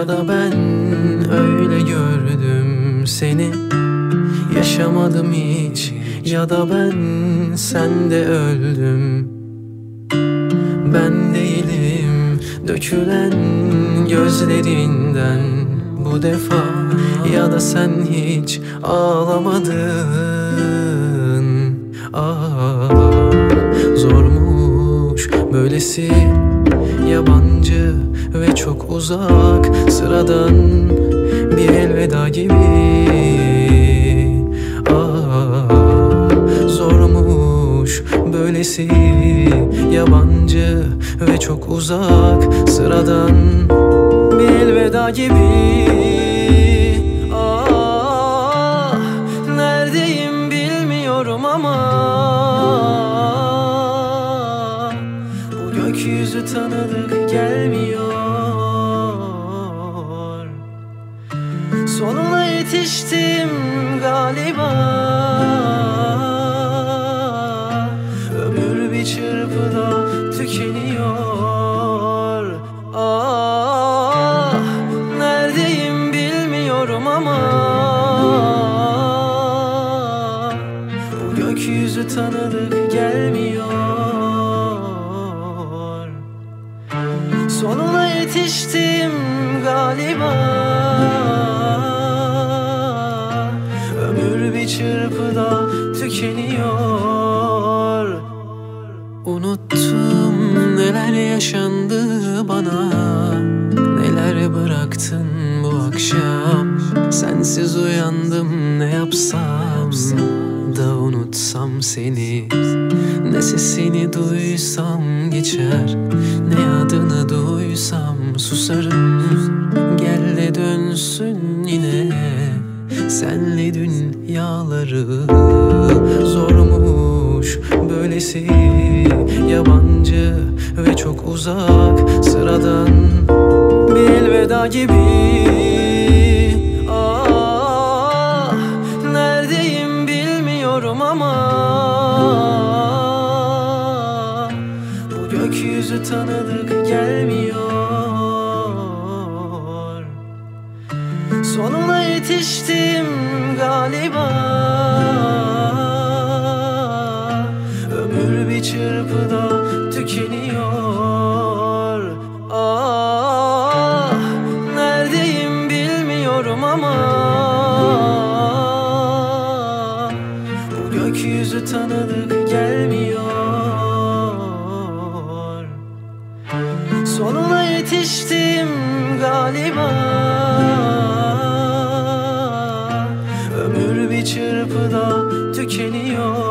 ya da ben öyle gördüm seni. Yaşamadım hiç ya da ben sende öldüm. Ben değilim dökülen gözlerinden bu defa Ya da sen hiç ağlamadın. Ah, Zormuş böylesi yabancı ve çok uzak Sıradan bir elveda gibi. Ah, zormuş böylesi yabancı ve çok uzak Sıradan bir elveda gibi Bu gökyüzü tanıdık gelmiyor. Sonuna yetiştim galiba. Ömür bir çırpıda tükeniyor. Ah neredeyim bilmiyorum ama Bu gökyüzü tanıdık gelmiyor Sonuna yetiştim galiba. Ömür bir çırpıda tükeniyor. Unuttum neler yaşandı bana. Neler bıraktın bu akşam? Sensiz uyandım ne yapsam unutsam seni Ne sesini duysam geçer Ne adını duysam susarım. Gel de dönsün yine Senle dünyaları Zormuş böylesi. Yabancı ve çok uzak Sıradan bir elveda gibi. Ah, gökyüzü tanıdık gelmiyor. Sonuna yetiştim galiba. Ömür bir çırpıda tükeniyor. Ah neredeyim bilmiyorum ama Bu gökyüzü tanıdık gelmiyor Sonuna yetiştim galiba. Ömür bir çırpıda tükeniyor